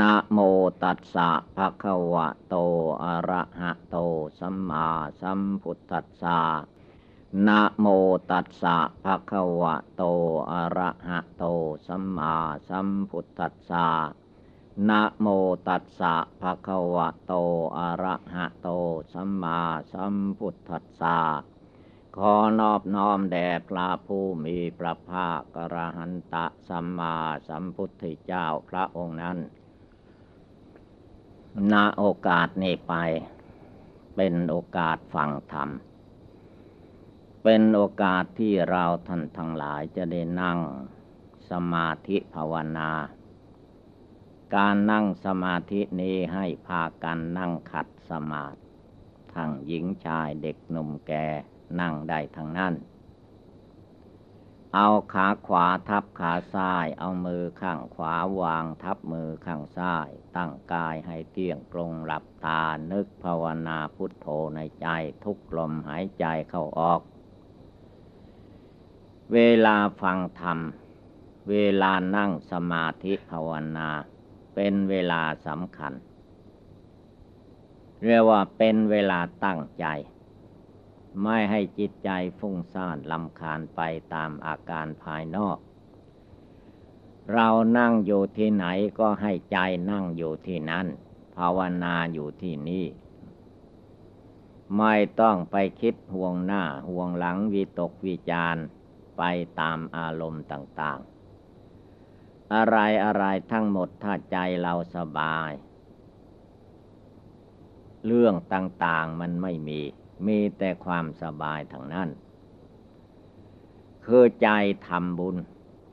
นะโมตัสสะภะคะวะโต อะระหะโต สัมมาสัมพุทธัสสะนะโมตัสสะภะคะวะโต อะระหะโต สัมมาสัมพุทธัสสะนะโมตัสสะภะคะวะโต อะระหะโต สัมมาสัมพุทธัสสะขอนอบน้อมแด่พระผู้มีพระภาคกระหันตะสัมมาสัมพุทธเจ้าพระองค์นั้น ณโอกาสนี้ไป เป็นโอกาสฟังธรรม เป็นโอกาสที่เราท่านทั้งหลายจะได้นั่งสมาธิภาวนา การนั่งสมาธินี้ให้พากันนั่งขัดสมาธิทั้งหญิงชายเด็กหนุ่มแก่นั่งได้ทั้งนั้น เอาขาขวาทับขาซ้าย เอามือข้างขวาวางทับมือข้างซ้าย ตั้งกายให้เที่ยงตรงหลับตา นึกภาวนาพุทโธในใจทุกลมหายใจเข้าออก เวลาฟังธรรม เวลานั่งสมาธิภาวนา เป็นเวลาสำคัญ เรียกว่าเป็นเวลาตั้งใจ ไม่ให้จิตใจฟุ้งซ่านลำคาญไปตามอาการภายนอก เรานั่งอยู่ที่ไหนก็ให้ใจนั่งอยู่ที่นั้น ภาวนาอยู่ที่นี่ ไม่ต้องไปคิดห่วงหน้าห่วงหลังวิตกวิจารไปตามอารมณ์ต่าง ๆ อะไรอะไรทั้งหมดถ้าใจเราสบาย เรื่องต่าง ๆ มันไม่มี มีแต่ความสบายทางนั้น คือใจทำบุญ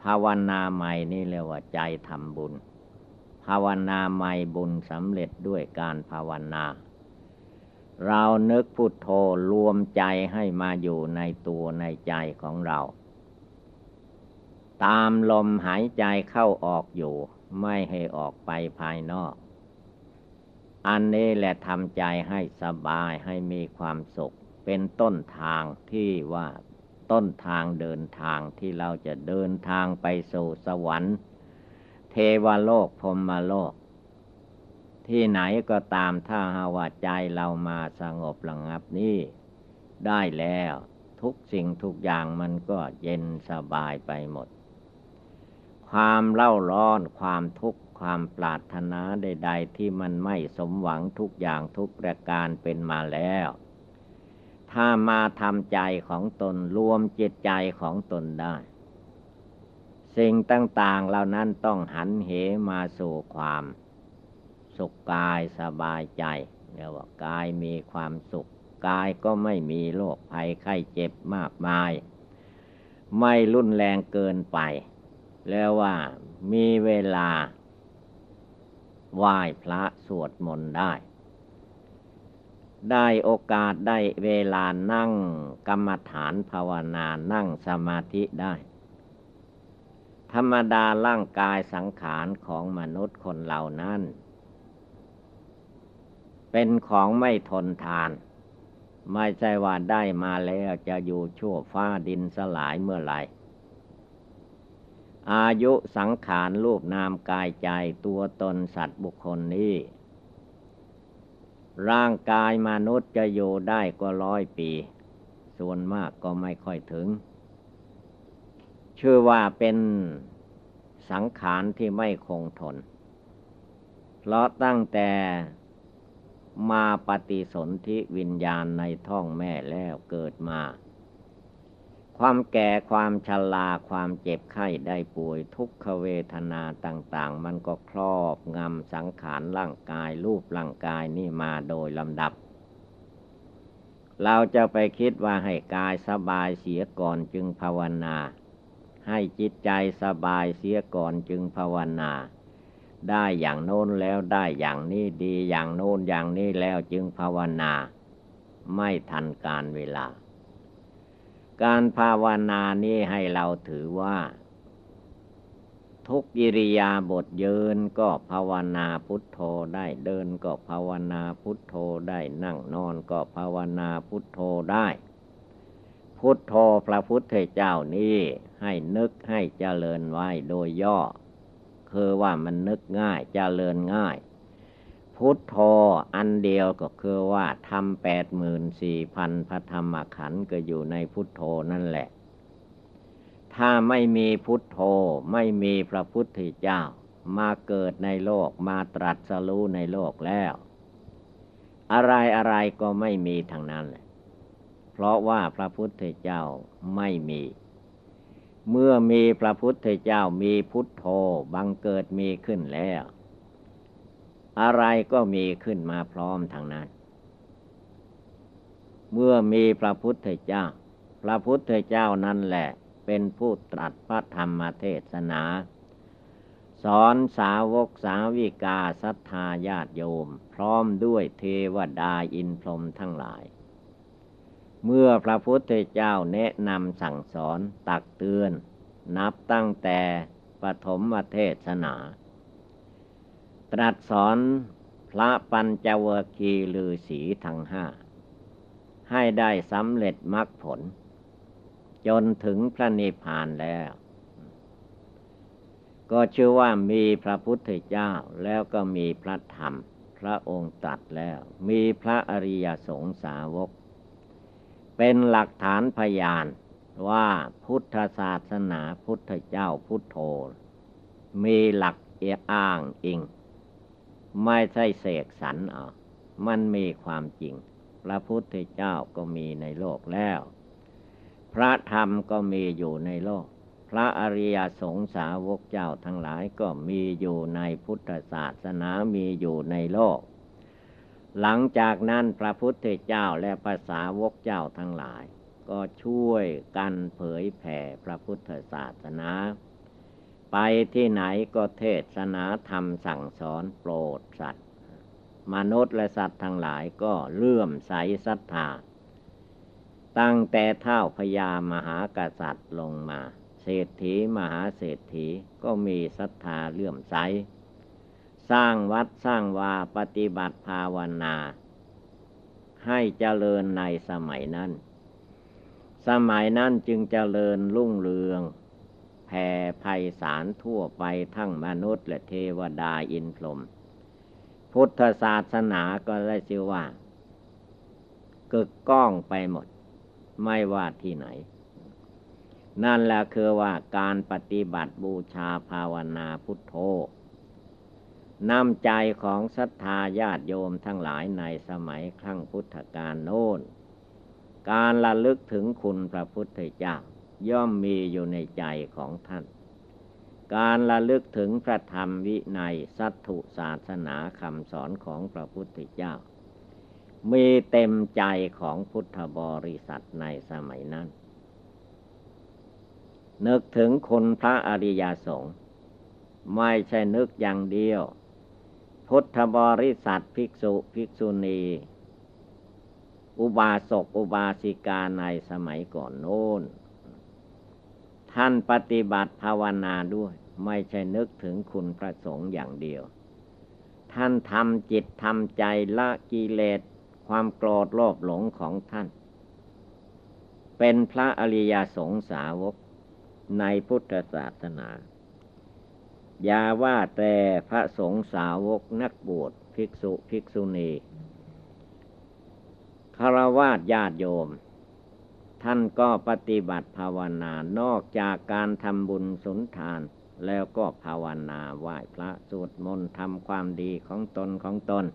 ภาวนาใหม่นี่เรียกว่าใจทำบุญ ภาวนาใหม่บุญสำเร็จด้วยการภาวนา เรานึกพุทโธรวมใจให้มาอยู่ในตัวในใจของเรา ตามลมหายใจเข้าออกอยู่ ไม่ให้ออกไปภายนอก อันนี้แหละทำใจให้สบายให้มีความสุข เป็นต้นทางที่ว่าต้นทางเดินทางที่เราจะเดินทางไปสู่สวรรค์ เทวโลกพรมโลก ที่ไหนก็ตามถ้าหาว่าใจเรามาสงบระงับนี่ได้แล้วทุกสิ่งทุกอย่างมันก็เย็นสบายไปหมด ความเล่าร้อนความทุกข์ ความปรารถนาใด ๆ ที่มันไม่สมหวังทุกอย่างทุกประการเป็นมาแล้ว ถ้ามาทำใจของตนรวมจิตใจของตนได้ สิ่งต่างๆเหล่านั้นต้องหันเหมาสู่ความสุขกายสบายใจเรียกว่ากายมีความสุขกายก็ไม่มีโรคภัยไข้เจ็บมากมาย ไม่รุนแรงเกินไป แล้วว่ามีเวลา ไหว้พระสวดมนต์ได้ ได้โอกาสได้เวลานั่งกรรมฐานภาวนานั่งสมาธิได้ ธรรมดาร่างกายสังขารของมนุษย์คนเหล่านั้น เป็นของไม่ทนทาน ไม่ใช่ว่าได้มาแล้วจะอยู่ชั่วฟ้าดินสลายเมื่อไหร่ อายุสังขารรูปนามกายใจตัวตนสัตว์บุคคลนี้ ร่างกายมนุษย์จะอยู่ได้ก็ร้อยปี ส่วนมากก็ไม่ค่อยถึง ชื่อว่าเป็นสังขารที่ไม่คงทน เพราะตั้งแต่มาปฏิสนธิวิญญาณในท้องแม่แล้วเกิดมา ความแก่ความชราความเจ็บไข้ได้ป่วย ทุกขเวทนาต่าง ๆ มันก็ครอบงำสังขารร่างกาย รูปร่างกายนี่มาโดยลำดับ เราจะไปคิดว่าให้กายสบายเสียก่อนจึงภาวนา ให้จิตใจสบายเสียก่อนจึงภาวนา ได้อย่างโน้นแล้วได้อย่างนี้ดีอย่างโน้นอย่างนี้แล้วจึงภาวนา ไม่ทันการเวลา การภาวนานี้ให้เราถือว่า ทุกกิริยาบทยืนก็ภาวนาพุทโธได้เดินก็ภาวนาพุทโธได้นั่งนอนก็ภาวนาพุทโธได้ พุทโธพระพุทธเจ้านี้ให้นึกให้เจริญไว้โดยย่อ คือว่ามันนึกง่ายเจริญง่าย พุทโธอันเดียวก็คือว่าทำแปดหมื่นสี่พันพระธรรมขันธ์ก็อยู่ในพุทโธนั่นแหละ ถ้าไม่มีพุทโธไม่มีพระพุทธเจ้า มาเกิดในโลกมาตรัสรู้ในโลกแล้ว อะไรอะไรก็ไม่มีทางนั้นเลยเพราะว่าพระพุทธเจ้าไม่มี เมื่อมีพระพุทธเจ้ามีพุทโธบังเกิดมีขึ้นแล้ว อะไรก็มีขึ้นมาพร้อมทางนั้น เมื่อมีพระพุทธเจ้า พระพุทธเจ้านั่นแหละ เป็นผู้ตรัสพระธรรมเทศนา สอนสาวกสาวิกาศรัทธาญาติโยม พร้อมด้วยเทวดาอินพรหมทั้งหลาย เมื่อพระพุทธเจ้าแนะนำสั่งสอนตักเตือน นับตั้งแต่ปฐมเทศนา ตรัสสอนพระปัญจวคีลือสีทั้งห้า ให้ได้สำเร็จมรรคผล จนถึงพระนิพพานแล้ว ก็ชื่อว่ามีพระพุทธเจ้าแล้วก็มีพระธรรม พระองค์ตัดแล้ว มีพระอริยสงสาวก เป็นหลักฐานพยานว่าพุทธศาสนาพุทธเจ้าพุทโธ มีหลักเอียอ้างอิง ไม่ใช่เสกสรรเอามันมีความจริง พระพุทธเจ้าก็มีในโลกแล้ว พระธรรมก็มีอยู่ในโลก พระอริยสงสาวกเจ้าทั้งหลายก็มีอยู่ในพุทธศาสนามีอยู่ในโลก หลังจากนั้นพระพุทธเจ้าและภาษาวกเจ้าทั้งหลาย ก็ช่วยกันเผยแผ่พระพุทธศาสนา ไปที่ไหนก็เทศนาธรรมสั่งสอนโปรดสัตว์ มนุษย์และสัตว์ทั้งหลายก็เลื่อมใสศรัทธา ตั้งแต่เท่าพญามหากษัตริย์ลงมา เศรษฐีมหาเศรษฐีก็มีศรัทธาเลื่อมใส สร้างวัดสร้างวาปฏิบัติภาวนา ให้เจริญในสมัยนั้น สมัยนั้นจึงเจริญรุ่งเรือง แผ่ภัยสารทั่วไปทั้งมนุษย์และเทวดาอินพรหมพุทธศาสนาก็ได้ชื่อว่ากึกก้องไปหมด ไม่ว่าที่ไหน นั่นแหละคือว่าการปฏิบัติบูชาภาวนาพุทโธนำใจของศรัทธาญาติโยมทั้งหลายในสมัยครั้งพุทธกาลโน้น การระลึกถึงคุณพระพุทธเจ้า ย่อมมีอยู่ในใจของท่าน การระลึกถึงพระธรรมวินัยสัตถุศาสนาคำสอนของพระพุทธเจ้า มีเต็มใจของพุทธบริษัทในสมัยนั้น นึกถึงคุณพระอริยสงฆ์ไม่ใช่นึกอย่างเดียว พุทธบริษัทภิกษุภิกษุณีอุบาสกอุบาสิกาในสมัยก่อนโน้น ท่านปฏิบัติภาวนาด้วย ไม่ใช่นึกถึงคุณพระสงฆ์อย่างเดียว ท่านทำจิตทำใจละกิเลส ความโกรธโลภหลงของท่าน เป็นพระอริยสงสาวกในพุทธศาสนา อย่าว่าแต่พระสงฆ์สาวกนักบวชภิกษุภิกษุณีคารวะญาติโยม ท่านก็ปฏิบัติภาวนานอกจากการทำบุญสุนทาน แล้วก็ภาวนาไหว้พระสวดมนต์ทำความดีของตนของตน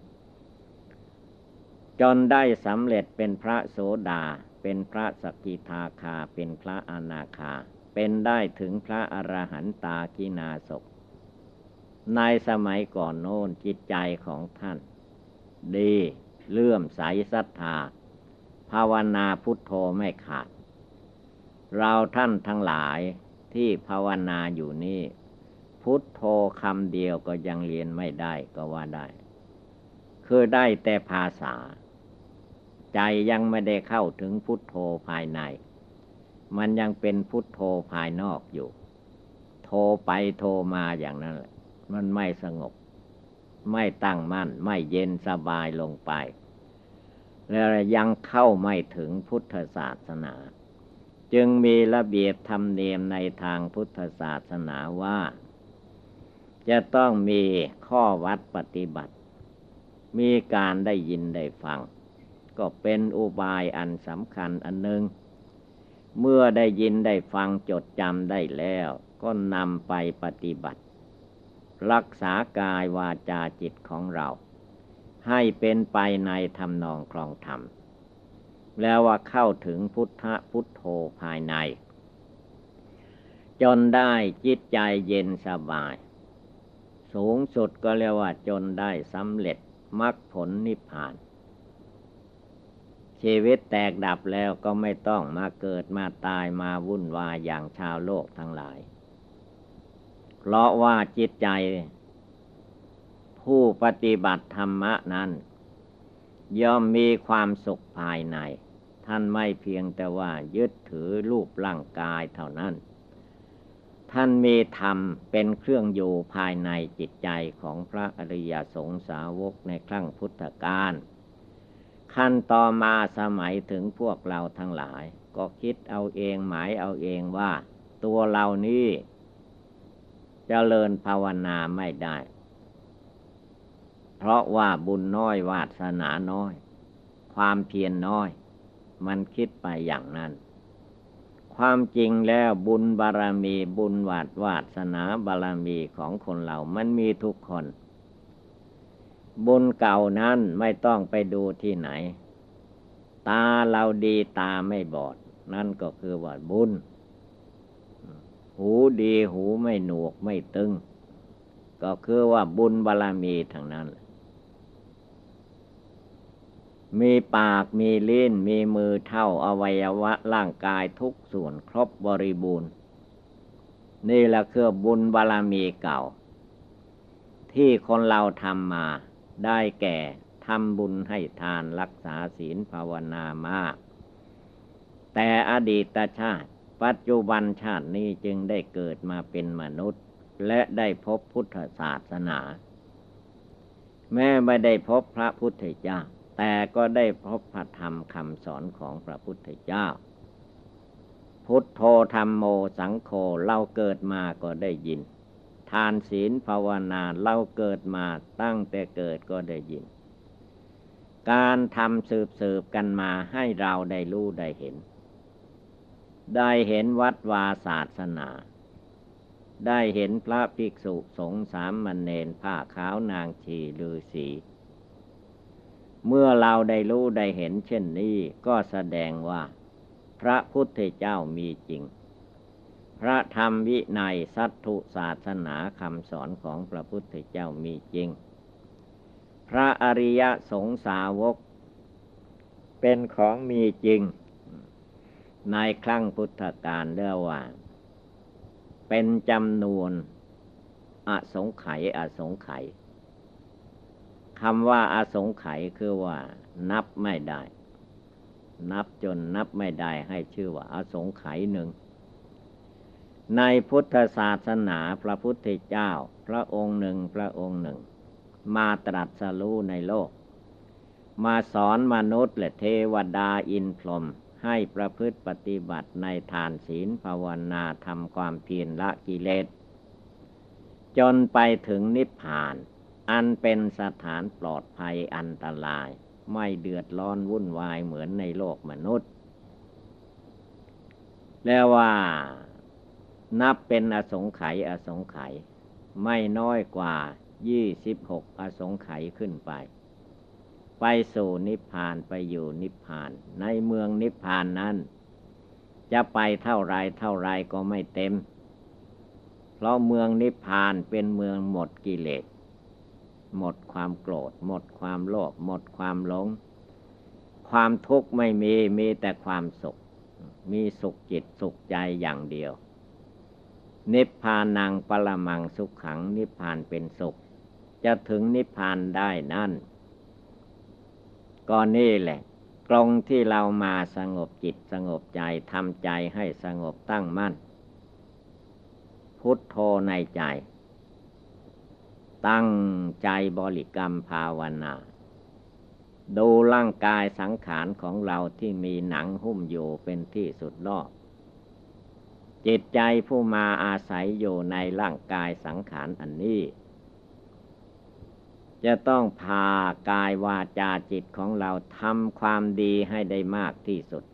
จนได้สำเร็จเป็นพระโสดา เป็นพระสกิทาคา เป็นพระอนาคา เป็นได้ถึงพระอรหันตากินาศในสมัยก่อนโน้นจิตใจของท่าน ดีเลื่อมใสศรัทธา ภาวนาพุทโธไม่ขาด เราท่านทั้งหลายที่ภาวนาอยู่นี่ พุทโธคำเดียวก็ยังเรียนไม่ได้ก็ว่าได้ คือได้แต่ภาษา ใจยังไม่ได้เข้าถึงพุทโธภายใน มันยังเป็นพุทโธภายนอกอยู่ โทรไปโทรมาอย่างนั้นแหละมันไม่สงบ ไม่ตั้งมั่น ไม่เย็นสบายลงไป แล้วยังเข้าไม่ถึงพุทธศาสนา จึงมีระเบียบธรรมเนียมในทางพุทธศาสนาว่า จะต้องมีข้อวัดปฏิบัติ มีการได้ยินได้ฟัง ก็เป็นอุบายอันสำคัญอันหนึ่งเมื่อได้ยินได้ฟังจดจำได้แล้ว ก็นำไปปฏิบัติ รักษากายวาจาจิตของเรา ให้เป็นไปในธรรมนองคลองธรรม แล้วว่าเข้าถึงพุทธพุทโธภายใน จนได้จิตใจเย็นสบาย สูงสุดก็เรียกว่าจนได้สำเร็จมรรคผลนิพพาน ชีวิตแตกดับแล้วก็ไม่ต้องมาเกิดมาตายมาวุ่นวายอย่างชาวโลกทั้งหลาย เพราะว่าจิตใจ ผู้ปฏิบัติธรรมะนั้น ย่อมมีความสุขภายใน ท่านไม่เพียงแต่ว่ายึดถือรูปร่างกายเท่านั้น ท่านมีธรรมเป็นเครื่องอยู่ภายในจิตใจของพระอริยสงสาวกในครั้งพุทธกาลขั้นต่อมาสมัยถึงพวกเราทั้งหลาย ก็คิดเอาเองหมายเอาเองว่า ตัวเรานี้จเจริญภาวนาไม่ได้ เพราะว่าบุญน้อยวาสนาน้อย ความเพียรนน้อย มันคิดไปอย่างนั้น ความจริงแล้วบุญบารมีบุญวาดวาสนาบารรมีของคนเรามันมีทุกคน บุญเก่านั้นไม่ต้องไปดูที่ไหน ตาเราดีตาไม่บอด นั่นก็คือว่าบุญ หูดีหูไม่หนวกไม่ตึงก็คือว่าบุญบารรมีทางนั้น มีปากมีลิ้นมีมือเท่าอวัยวะร่างกายทุกส่วนครบบริบูรณ์ นี่แหละคือบุญบารมีเก่า ที่คนเราทำมาได้แก่ทำบุญให้ทานรักษาศีลภาวนามาก แต่อดีตชาติ ปัจจุบันชาตินี้จึงได้เกิดมาเป็นมนุษย์ และได้พบพุทธศาสนา แม้ไม่ได้พบพระพุทธเจ้า แต่ก็ได้พบพระธรรมคำสอนของพระพุทธเจ้า พุทโธธรรมโมสังโฆเราเกิดมาก็ได้ยิน ทานศีลภาวนาเราเกิดมาตั้งแต่เกิดก็ได้ยิน การทำสืบสืบกันมาให้เราได้รู้ได้เห็น ได้เห็นวัดวาศาสนาได้เห็นพระภิกษุสงฆ์สามมันเนนผ้าขาวนางชีลือสี เมื่อเราได้รู้ได้เห็นเช่นนี้ก็แสดงว่า พระพุทธเจ้ามีจริง พระธรรมวินัยสัตถุศาสนาคำสอนของพระพุทธเจ้ามีจริง พระอริยสงสาวก เป็นของมีจริง ในครั้งพุทธกาลเรียกว่า เป็นจำนวนอสงไขยอสงไขย คำว่าอาสงไขยคือว่า นับไม่ได้ นับจนนับไม่ได้ให้ชื่อว่าอาสงไขยหนึ่ง ในพุทธศาสนาพระพุทธเจ้า พระองค์หนึ่งพระองค์หนึ่ง มาตรัสรู้ในโลก มาสอนมนุษย์และเทวดาอินพรหมให้ประพฤติปฏิบัติในทานศีลภาวนาทำความเพียรละกิเลส จนไปถึงนิพพาน อันเป็นสถานปลอดภัยอันตราย ไม่เดือดร้อนวุ่นวายเหมือนในโลกมนุษย์ แล้วว่านับเป็นอสงไขยอสงไขยไม่น้อยกว่ายี่สิบหกอสงไขยขึ้นไป ไปสู่นิพพานไปอยู่นิพพาน ในเมืองนิพพานนั้น จะไปเท่าไรเท่าไรก็ไม่เต็ม เพราะเมืองนิพพานเป็นเมืองหมดกิเลส หมดความโกรธ หมดความโลภหมดความหลง ความทุกข์ไม่มีมีแต่ความสุข มีสุขจิตสุขใจอย่างเดียว นิพพานังปรมังสุขขังนิพพานเป็นสุข จะถึงนิพพานได้นั่นก็นี่แหละ กรงที่เรามาสงบจิตสงบใจทำใจให้สงบตั้งมั่น พุทโธในใจ ตั้งใจบริกรรมภาวนา ดูร่างกายสังขารของเราที่มีหนังหุ้มอยู่เป็นที่สุดรอบจิตใจผู้มาอาศัยอยู่ในร่างกายสังขารอันนี้ จะต้องพากายวาจาจิตของเราทำความดีให้ได้มากที่สุด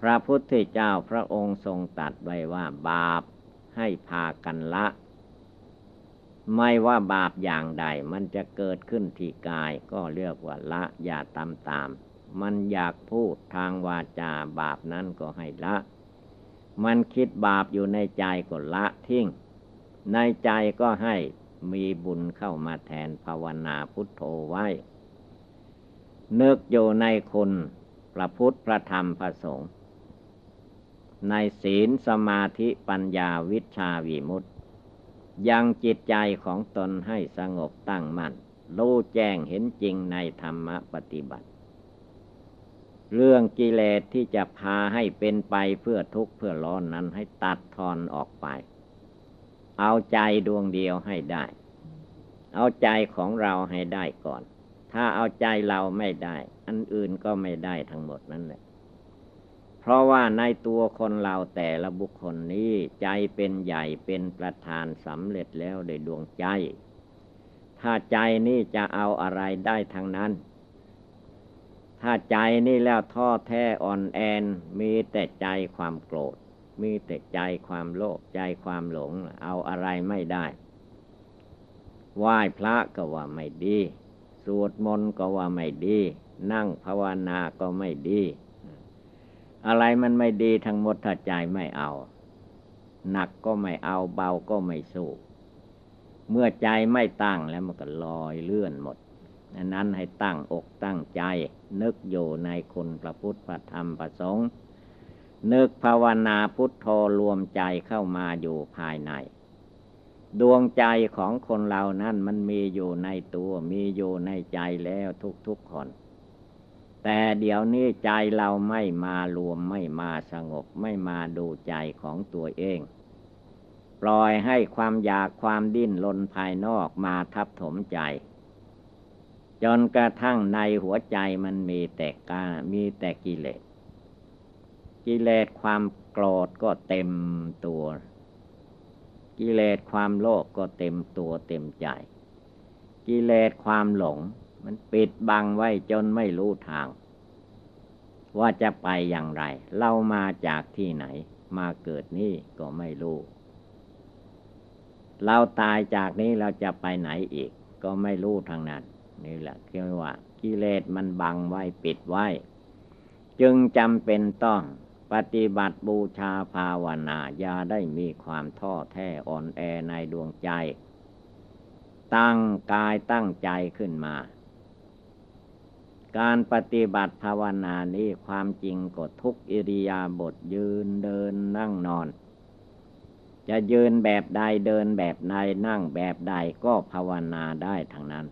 พระพุทธเจ้าพระองค์ทรงตรัสไว้ว่าบาปให้พากันละ ไม่ว่าบาปอย่างใด มันจะเกิดขึ้นที่กายก็เรียกว่าละอย่าตามตาม มันอยากพูดทางวาจาบาปนั้นก็ให้ละ มันคิดบาปอยู่ในใจก็ละทิ้ง ในใจก็ให้มีบุญเข้ามาแทนภาวนาพุทโธไว้นึกอยู่ในคุณพระพุทธพระธรรมพระสงฆ์ในศีลสมาธิปัญญาวิชาวิมุตติ ยังจิตใจของตนให้สงบตั้งมัน่นรู้แจ้งเห็นจริงในธรรมปฏิบัติ เรื่องกิเลสที่จะพาให้เป็นไปเพื่อทุกข์เพื่อร้อนนั้นให้ตัดทอนออกไป เอาใจดวงเดียวให้ได้ เอาใจของเราให้ได้ก่อน ถ้าเอาใจเราไม่ได้ อันอื่นก็ไม่ได้ทั้งหมดนั่นแหละ ราะว่าในตัวคนเราแต่ละบุคคลนี้ใจเป็นใหญ่เป็นประธานสำเร็จแล้วโดยดวงใจ ถ้าใจนี่จะเอาอะไรได้ทางนั้น ถ้าใจนี่แล้วท้อแท้อ่อนแอนมีแต่ใจความโกรธ มีแต่ใจความโลภใจความหลงเอาอะไรไม่ได้ไหว้พระก็ว่าไม่ดี สวดมนต์ก็ว่าไม่ดี นั่งภาวนาก็ไม่ดี อะไรมันไม่ดีทั้งหมดถ้าใจไม่เอา หนักก็ไม่เอาเบาก็ไม่สู้เมื่อใจไม่ตั้งแล้วมันก็ลอยเลื่อนหมดดังนั้นให้ตั้งอกตั้งใจ นึกอยู่ในคุณพระพุทธพระธรรมพระสงฆ์นึกภาวนาพุทโธรวมใจเข้ามาอยู่ภายใน ดวงใจของคนเรานั้นมันมีอยู่ในตัวมีอยู่ในใจแล้วทุกๆคน แต่เดี๋ยวนี้ใจเราไม่มารวมไม่มาสงบไม่มาดูใจของตัวเอง ปล่อยให้ความอยากความดิ้นรนภายนอกมาทับถมใจ จนกระทั่งในหัวใจมันมีแต่กามีแต่กิเลส กิเลสความโกรธก็เต็มตัว กิเลสความโลภกก็เต็มตัวเต็มใจ กิเลสความหลง มันปิดบังไว้จนไม่รู้ทาง ว่าจะไปอย่างไร เรามาจากที่ไหน มาเกิดนี่ก็ไม่รู้ เราตายจากนี้เราจะไปไหนอีก ก็ไม่รู้ทางนั้นนี่แหละคือว่ากิเลสมันบังไว้ปิดไว้ จึงจำเป็นต้องปฏิบัติบูชาภาวนาอย่าได้มีความท้อแท้อ่อนแอในดวงใจ ตั้งกายตั้งใจขึ้นมา การปฏิบัติภาวนานี้ความจริงก็ทุกอิริยาบถยืนเดินนั่งนอน จะยืนแบบใดเดินแบบใดนั่งแบบใดก็ภาวนาได้ทั้งนั้น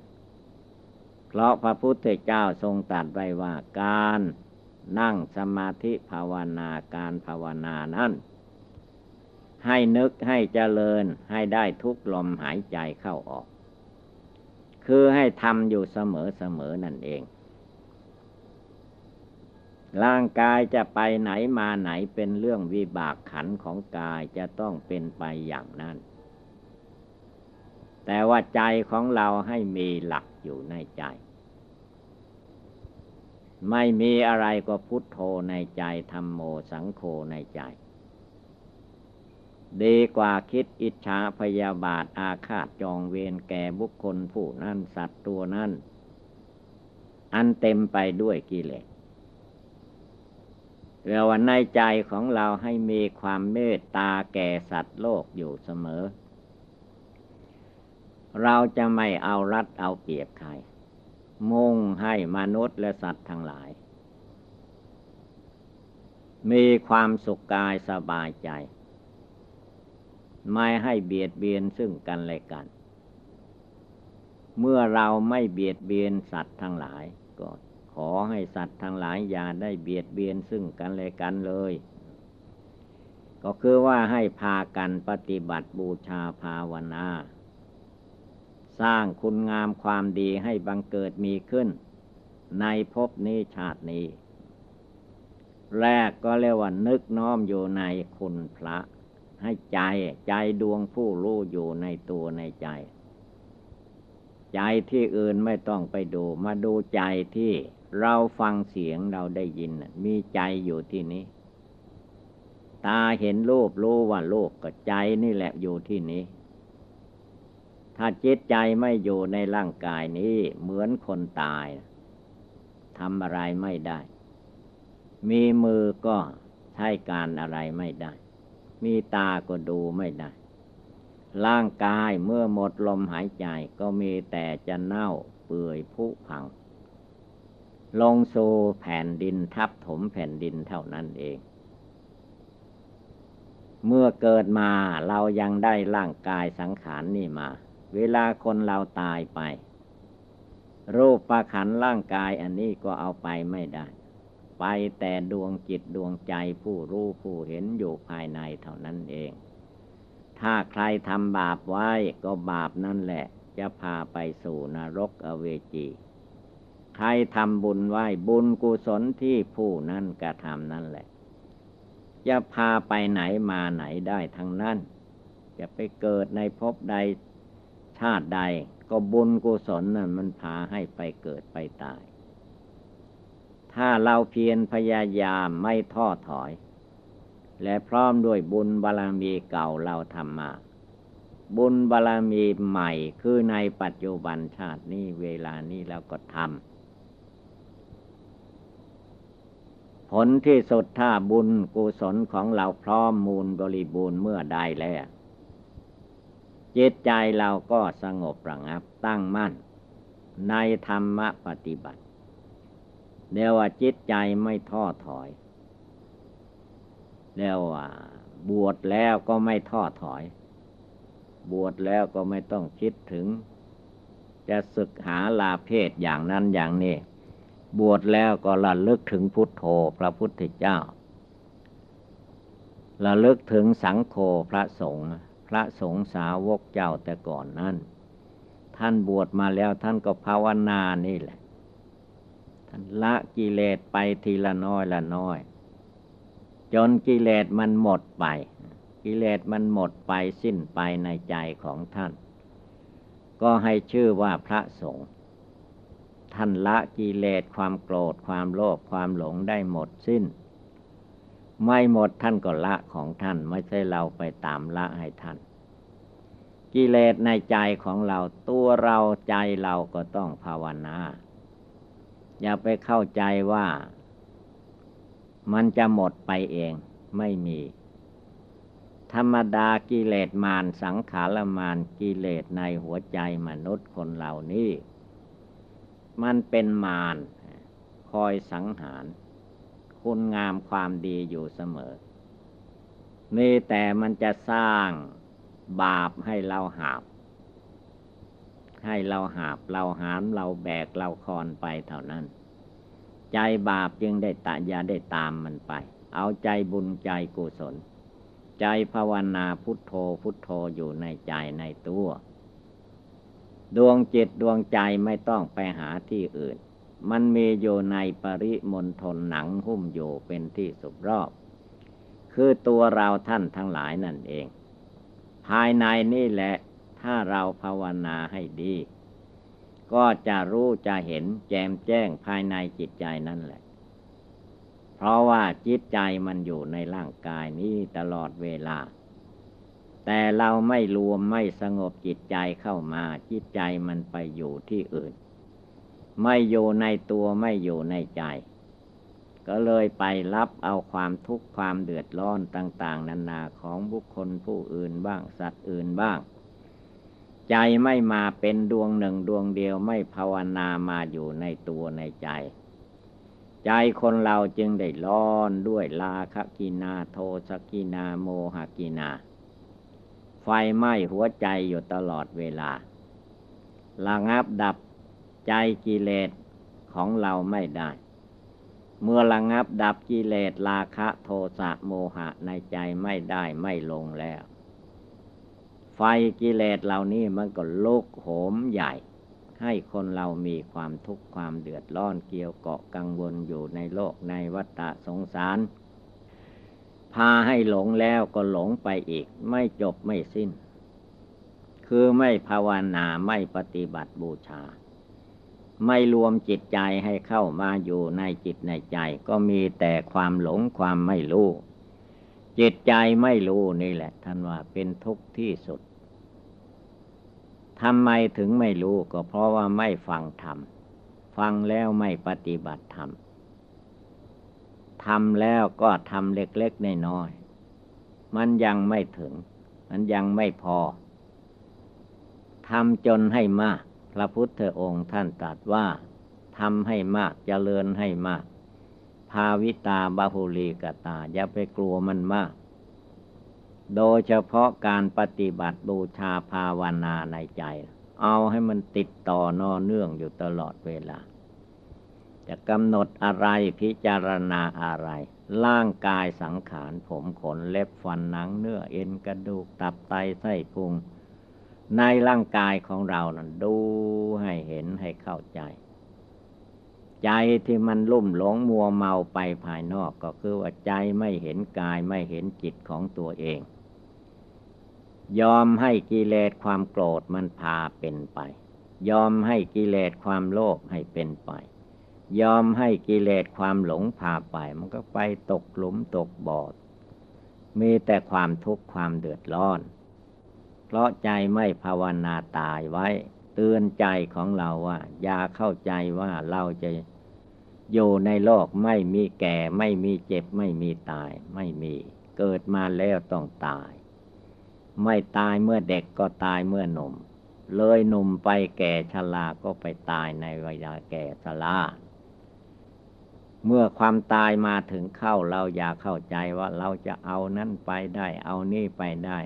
เพราะพระพุทธเจ้าทรงตรัสไว้ว่าการนั่งสมาธิภาวนาการภาวนานั้นให้นึกให้เจริญให้ได้ทุกลมหายใจเข้าออก คือให้ทำอยู่เสมอเสมอนั่นเอง ร่างกายจะไปไหนมาไหนเป็นเรื่องวิบากขันของกายจะต้องเป็นไปอย่างนั้น แต่ว่าใจของเราให้มีหลักอยู่ในใจ ไม่มีอะไรก็พุทโธในใจธรรมโมสังโฆในใจ ดีกว่าคิดอิจฉาพยาบาทอาฆาตจองเวรแก่บุคคลผู้นั้นสัตว์ตัวนั้น อันเต็มไปด้วยกิเลส เราว่าในใจของเราให้มีความเมตตาแก่สัตว์โลกอยู่เสมอ เราจะไม่เอารัดเอาเปรียบใคร มุ่งให้มนุษย์และสัตว์ทั้งหลาย มีความสุขกายสบายใจ ไม่ให้เบียดเบียนซึ่งกันและกัน เมื่อเราไม่เบียดเบียนสัตว์ทั้งหลายก็ ขอให้สัตว์ทั้งหลายอย่าได้เบียดเบียนซึ่งกันและกันเลย ก็คือว่าให้พากันปฏิบัติบูชาภาวนา สร้างคุณงามความดีให้บังเกิดมีขึ้น ในภพนี้ชาตินี้ แรกก็เรียกว่านึกน้อมอยู่ในคุณพระ ให้ใจใจดวงผู้รู้อยู่ในตัวในใจใจที่อื่นไม่ต้องไปดู มาดูใจที่ เราฟังเสียงเราได้ยินมีใจอยู่ที่นี้ ตาเห็นรูปรู้ว่ารูปก็ใจนี่แหละอยู่ที่นี้ ถ้าจิตใจไม่อยู่ในร่างกายนี้ เหมือนคนตายทำอะไรไม่ได้ มีมือก็ใช้การอะไรไม่ได้ มีตาก็ดูไม่ได้ ร่างกายเมื่อหมดลมหายใจก็มีแต่จะเน่าเปื่อยผุพัง ลงสู่แผ่นดินทับถมแผ่นดินเท่านั้นเอง เมื่อเกิดมาเรายังได้ร่างกายสังขารนนี่มา เวลาคนเราตายไป รูปประขันร่างกายอันนี้ก็เอาไปไม่ได้ ไปแต่ดวงจิตดวงใจผู้รู้ผู้เห็นอยู่ภายในเท่านั้นเอง ถ้าใครทำบาปไว้ก็บาปนั่นแหละ จะพาไปสู่นรกอเวจี ใครทำบุญไว้บุญกุศลที่ผู้นั้นกระทำนั่นแหละ จะพาไปไหนมาไหนได้ทั้งนั้น จะไปเกิดในภพใดชาติใดก็บุญกุศลนั่นมันพาให้ไปเกิดไปตาย ถ้าเราเพียรพยายามไม่ท้อถอย และพร้อมด้วยบุญบารรมีเก่าเราทำมาบุญบารรมีใหม่คือในปัจจุบันชาตินี้เวลานี้เราก็ทำ ผลที่สุดถ้าบุญกุศลของเราพร้อมมูลบริบูรณ์เมื่อใดแล้วจิตใจเราก็สงบระงับตั้งมั่น ในธรรมปฏิบัติเรียว่าจิตใจไม่ท้อถอยเรียว่าบวชแล้วก็ไม่ท้อถอย บวชแล้วก็ไม่ต้องคิดถึง จะศึกหาลาเพศอย่างนั้นอย่างนี้ บวชแล้วก็ระลึกถึงพุทโธพระพุทธเจ้าระลึกถึงสังโฆพระสงฆ์พระสงฆ์สาวกเจ้าแต่ก่อนนั้น ท่านบวชมาแล้วท่านก็ภาวนานี่แหละ ท่านละกิเลสไปทีละน้อยละน้อย จนกิเลสมันหมดไป กิเลสมันหมดไปสิ้นไปในใจของท่าน ก็ให้ชื่อว่าพระสงฆ์ ท่านละกิเลสความโกรธความโลภความหลงได้หมดสิ้น ไม่หมดท่านก็ละของท่านไม่ใช่เราไปตามละให้ท่าน กิเลสในใจของเราตัวเราใจเราก็ต้องภาวนา อย่าไปเข้าใจว่า มันจะหมดไปเองไม่มี ธรรมดากิเลสมารสังขารมารกิเลสในหัวใจมนุษย์คนเหล่านี้ มันเป็นมารคอยสังหาร คุณงามความดีอยู่เสมอมีแต่มันจะสร้างบาปให้เราหาบ ให้เราหาบเราหามเราแบกเราคอนไปเท่านั้น ใจบาปจึงได้ตะยาได้ตามมันไป เอาใจบุญใจกุศล ใจภาวนาพุทโธพุทโธอยู่ในใจในตัว ดวงจิตดวงใจไม่ต้องไปหาที่อื่น มันมีอยู่ในปริมณฑลหนังหุ้มอยู่เป็นที่สุบรอบ คือตัวเราท่านทั้งหลายนั่นเอง ภายในนี่แหละ ถ้าเราภาวนาให้ดี ก็จะรู้จะเห็นแจมแจ้งภายในจิตใจนั่นแหละ เพราะว่าจิตใจมันอยู่ในร่างกายนี้ตลอดเวลา แต่เราไม่รวมไม่สงบจิตใจเข้ามา จิตใจมันไปอยู่ที่อื่น ไม่อยู่ในตัวไม่อยู่ในใจ ก็เลยไปรับเอาความทุกข์ความเดือดร้อนต่าง ๆ นานาของบุคคลผู้อื่นบ้างสัตว์อื่นบ้าง ใจไม่มาเป็นดวงหนึ่งดวงเดียวไม่ภาวนามาอยู่ในตัวในใจใจคนเราจึงได้ร้อนด้วยลาคกินาโทสกินาโมหกินา ไฟไหม้หัวใจอยู่ตลอดเวลาระงับดับใจกิเลสของเราไม่ได้ เมื่อระงับดับกิเลสราคะโทสะโมหะในใจไม่ได้ไม่ลงแล้ว ไฟกิเลสเหล่านี้มันก็ลุกโหมใหญ่ ให้คนเรามีความทุกข์ความเดือดร้อนเกี่ยวเกาะกังวลอยู่ในโลกในวัฏสงสาร พาให้หลงแล้วก็หลงไปอีก ไม่จบไม่สิ้น คือไม่ภาวนาไม่ปฏิบัติบูชา ไม่รวมจิตใจให้เข้ามาอยู่ในจิตในใจก็มีแต่ความหลงความไม่รู้ จิตใจไม่รู้นี่แหละท่านว่าเป็นทุกข์ที่สุดทำไมถึงไม่รู้ก็เพราะว่าไม่ฟังธรรม ฟังแล้วไม่ปฏิบัติธรรม ทำแล้วก็ทำเล็กๆน้อยๆมันยังไม่ถึง มันยังไม่พอทำจนให้มาก พระพุทธองค์ท่านตรัสว่าทำให้มากจเจริญให้มาก ภาวิตาบาหุลีกตา อย่าไปกลัวมันมาก โดยเฉพาะการปฏิบัติบูชาภาวนาในใจ เอาให้มันติดต่อนอเนื่องอยู่ตลอดเวลา จะกำหนดอะไรพิจารณาอะไร ร่างกายสังขารผมขนเล็บฟันหนังเนื้อเอ็นกระดูกตับไตไส้พุง ในร่างกายของเรานั้นดูให้เห็นให้เข้าใจ ใจที่มันลุ่มหลงมัวเมาไปภายนอกก็คือว่าใจไม่เห็นกายไม่เห็นจิตของตัวเอง ยอมให้กิเลสความโกรธมันพาเป็นไป ยอมให้กิเลสความโลภให้เป็นไป ยอมให้กิเลสความหลงพาไป มันก็ไปตกหลุมตกบ่อมีแต่ความทุกข์ความเดือดร้อน เพราะใจไม่ภาวนาตายไว้ เตือนใจของเราว่า อย่าเข้าใจว่าเราจะอยู่ในโลกไม่มีแก่ ไม่มีเจ็บ ไม่มีตาย ไม่มี เกิดมาแล้วต้องตาย ไม่ตายเมื่อเด็กก็ตายเมื่อหนุ่ม เลยหนุ่มไปแก่ชราก็ไปตายในวัยแก่ชรา เมื่อความตายมาถึงเข้าเราอย่าเข้าใจว่าเราจะเอานั่นไปได้ เอานี่ไปได้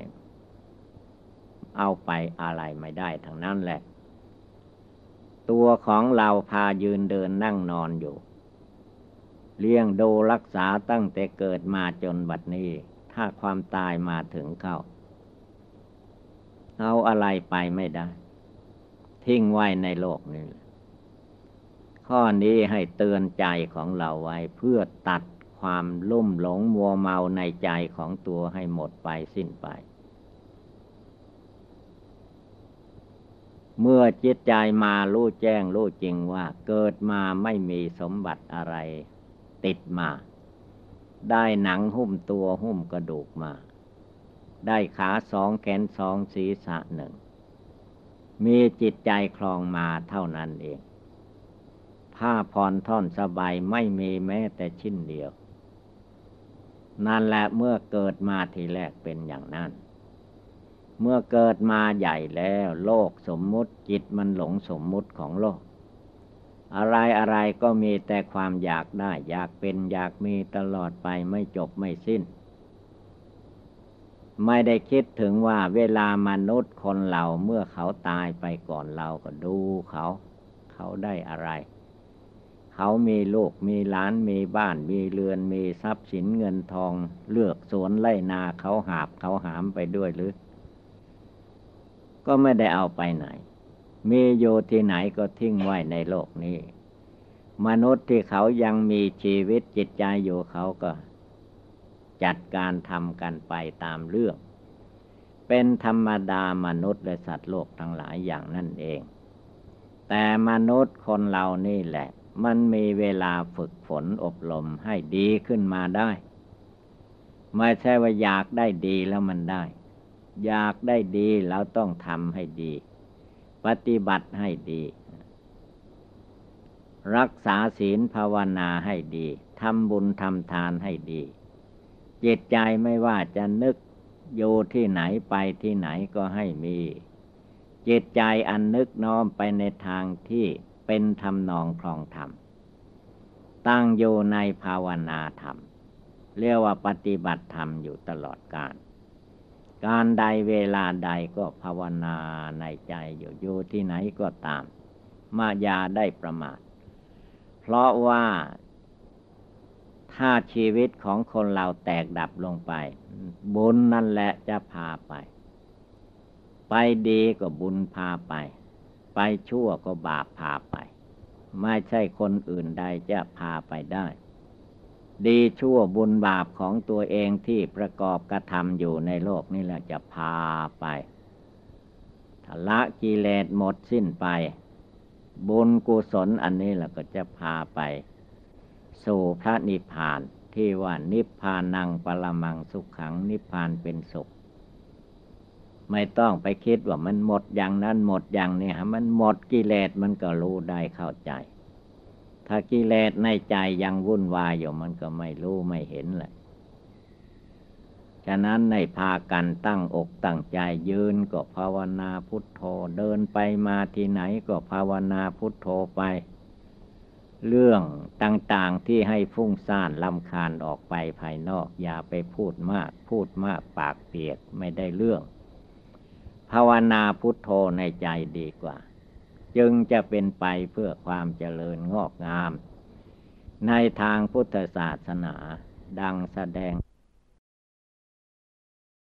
เอาไปอะไรไม่ได้ทั้งนั้นแหละ ตัวของเราพายืนเดินนั่งนอนอยู่ เลี้ยงดูรักษาตั้งแต่เกิดมาจนบัดนี้ ถ้าความตายมาถึงเข้า เอาอะไรไปไม่ได้ ทิ้งไว้ในโลกนี้ ข้อนี้ให้เตือนใจของเราไว้เพื่อตัดความลุ่มหลงมัวเมาในใจของตัวให้หมดไปสิ้นไป เมื่อจิตใจมารู้แจ้งรู้จริงว่า เกิดมาไม่มีสมบัติอะไร ติดมา ได้หนังหุ้มตัวหุ้มกระดูกมา ได้ขาสองแขนสองศีรษะหนึ่ง มีจิตใจคลองมาเท่านั้นเอง ผ้าผ่อนท่อนสบายไม่มีแม้แต่ชิ้นเดียว นั่นแหละเมื่อเกิดมาทีแรกเป็นอย่างนั้น เมื่อเกิดมาใหญ่แล้ว โลกสมมุติจิตมันหลงสมมุติของโลก อะไรอะไรก็มีแต่ความอยากได้ อยากเป็นอยากมีตลอดไปไม่จบไม่สิ้นไม่ได้คิดถึงว่าเวลามนุษย์คนเราเมื่อเขาตายไปก่อนเราก็ดูเขา เขาได้อะไร เขามีลูกมีหลานมีบ้านมีเรือนมีทรัพย์สินเงินทอง เลือกสวนไล่นาเขาหาบเขาหามไปด้วยหรือ ก็ไม่ได้เอาไปไหน มีโยที่ไหนก็ทิ้งไว้ในโลกนี้ มนุษย์ที่เขายังมีชีวิตจิตใจอยู่เขาก็ จัดการทำกันไปตามเรื่อง เป็นธรรมดามนุษย์และสัตว์โลกทั้งหลายอย่างนั่นเอง แต่มนุษย์คนเรานี่แหละ มันมีเวลาฝึกฝนอบรมให้ดีขึ้นมาได้ ไม่ใช่ว่าอยากได้ดีแล้วมันได้ อยากได้ดีเราต้องทำให้ดี ปฏิบัติให้ดี รักษาศีลภาวนาให้ดีทำบุญทำทานให้ดี จิตใจไม่ว่าจะนึกอยู่ที่ไหนไปที่ไหนก็ให้มี จิตใจอันนึกน้อมไปในทางที่ เป็นธรรมนองครองธรรม ตั้งอยู่ในภาวนาธรรม เรียกว่าปฏิบัติธรรมอยู่ตลอดกาลการใดเวลาใดก็ภาวนาในใจอยู่อยู่ที่ไหนก็ตาม มายาได้ประมาท เพราะว่าถ้าชีวิตของคนเราแตกดับลงไป บุญนั่นแหละจะพาไป ไปดีก็บุญพาไปไปไป ชั่วก็บาปพาไป ไม่ใช่คนอื่นใดจะพาไปได้ ดีชั่วบุญบาปของตัวเองที่ประกอบกระทำอยู่ในโลกนี่แหละจะพาไปทละกิเลสหมดสิ้นไป บุญกุศลอันนี้แหละก็จะพาไป สู่พระนิพพานที่ว่านิพพานังปรมังสุขขังนิพพานเป็นสุข ไม่ต้องไปคิดว่ามันหมดอย่างนั้นหมดอย่างนี้ฮะมันหมดกิเลสมันก็รู้ได้เข้าใจ ถ้ากิเลสในใจยังวุ่นวายอยู่มันก็ไม่รู้ไม่เห็นแหละฉะนั้นในพากันตั้งอกตั้งใจยืนก็ภาวนาพุทโธเดินไปมาที่ไหนก็ภาวนาพุทโธไป เรื่องต่างๆที่ให้ฟุ้งซ่านลำคาญออกไปภายนอก อย่าไปพูดมาก พูดมากปากเปียกไม่ได้เรื่อง ภาวนาพุทโธในใจดีกว่า จึงจะเป็นไปเพื่อความเจริญงอกงาม ในทางพุทธศาสนาดังแสดง